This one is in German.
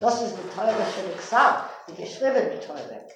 Das ist die Teure Schrift die die geschriebene Teure.